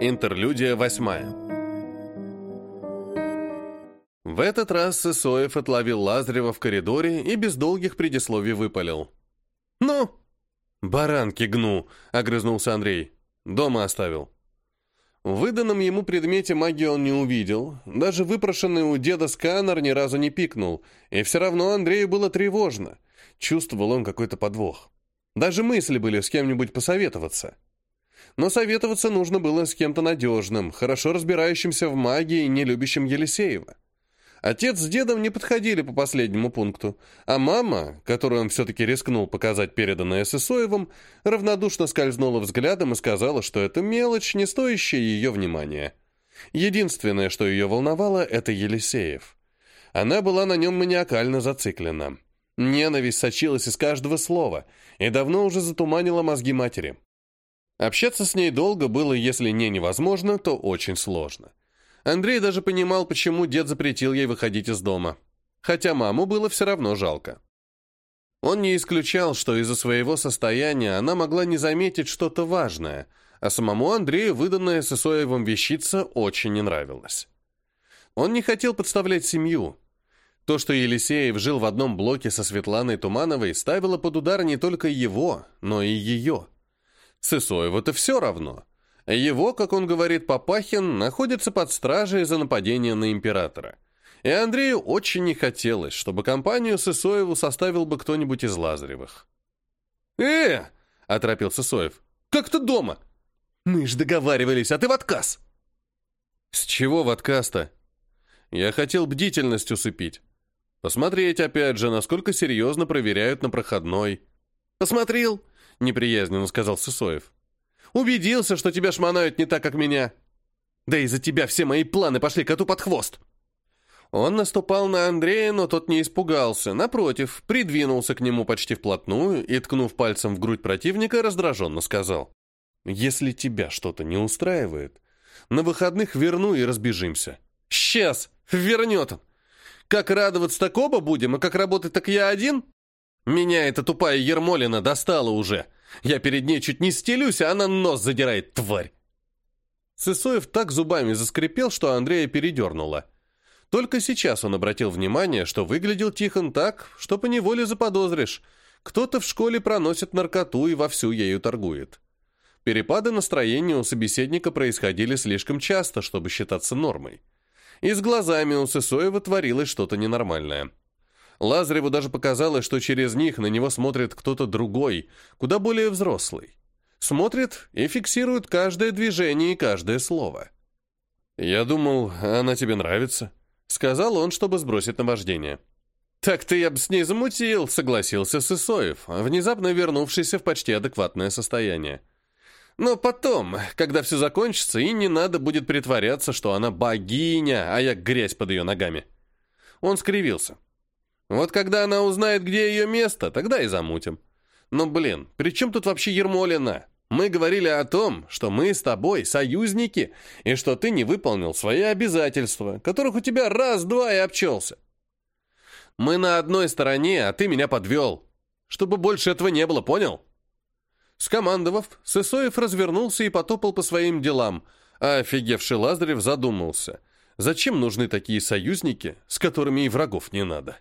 Интерлюдия восьмая. В этот раз Сысоев отловил Лазарева в коридоре и без долгих предисловий выпалил. «Ну?» «Баранки гну», — огрызнулся Андрей. «Дома оставил». В выданном ему предмете магии он не увидел, даже выпрошенный у деда сканер ни разу не пикнул, и все равно Андрею было тревожно. Чувствовал он какой-то подвох. Даже мысли были с кем-нибудь посоветоваться. Но советоваться нужно было с кем-то надежным, хорошо разбирающимся в магии и не любящим Елисеева. Отец с дедом не подходили по последнему пункту, а мама, которую он все-таки рискнул показать переданное Сысоевым, равнодушно скользнула взглядом и сказала, что это мелочь, не стоящая ее внимания. Единственное, что ее волновало, это Елисеев. Она была на нем маниакально зациклена. Ненависть сочилась из каждого слова и давно уже затуманила мозги матери. Общаться с ней долго было, если не невозможно, то очень сложно. Андрей даже понимал, почему дед запретил ей выходить из дома. Хотя маму было все равно жалко. Он не исключал, что из-за своего состояния она могла не заметить что-то важное, а самому Андрею выданная Сысоевым вещица очень не нравилась. Он не хотел подставлять семью. То, что Елисеев жил в одном блоке со Светланой Тумановой, ставило под удар не только его, но и ее. Сысоеву-то все равно. Его, как он говорит, Папахин, находится под стражей за нападение на императора. И Андрею очень не хотелось, чтобы компанию Сысоеву составил бы кто-нибудь из Лазаревых. «Э!» — оторопил Сысоев. «Как ты дома? Мы ж договаривались, а ты в отказ!» «С чего в отказ-то? Я хотел бдительность усыпить. Посмотреть, опять же, насколько серьезно проверяют на проходной». «Посмотрел?» — неприязненно сказал Сысоев. «Убедился, что тебя шмонают не так, как меня. Да из-за тебя все мои планы пошли коту под хвост». Он наступал на Андрея, но тот не испугался. Напротив, придвинулся к нему почти вплотную и, ткнув пальцем в грудь противника, раздраженно сказал. «Если тебя что-то не устраивает, на выходных верну и разбежимся». «Сейчас! Вернет он! Как радоваться так оба будем, а как работать так я один?» Меня эта тупая Ермолина достала уже. Я перед ней чуть не стелюсь, а она нос задирает, тварь. Сысоев так зубами заскрипел, что Андрея передернуло. Только сейчас он обратил внимание, что выглядел Тихон так, что поневоле заподозришь. Кто-то в школе проносит наркоту и вовсю ею торгует. Перепады настроения у собеседника происходили слишком часто, чтобы считаться нормой. И с глазами у Сысоева творилось что-то ненормальное. Лазареву даже показалось, что через них на него смотрит кто-то другой, куда более взрослый. Смотрит и фиксирует каждое движение и каждое слово. «Я думал, она тебе нравится», — сказал он, чтобы сбросить наваждение. «Так-то я бы с ней замутил», — согласился Сысоев, внезапно вернувшийся в почти адекватное состояние. «Но потом, когда все закончится, и не надо будет притворяться, что она богиня, а я грязь под ее ногами». Он скривился. Вот когда она узнает, где ее место, тогда и замутим. Но, блин, при чем тут вообще Ермолина? Мы говорили о том, что мы с тобой союзники, и что ты не выполнил свои обязательства, которых у тебя раз-два и обчелся. Мы на одной стороне, а ты меня подвел. Чтобы больше этого не было, понял? Скомандовав, Сысоев развернулся и потопал по своим делам, а офигевший Лазарев задумался. Зачем нужны такие союзники, с которыми и врагов не надо?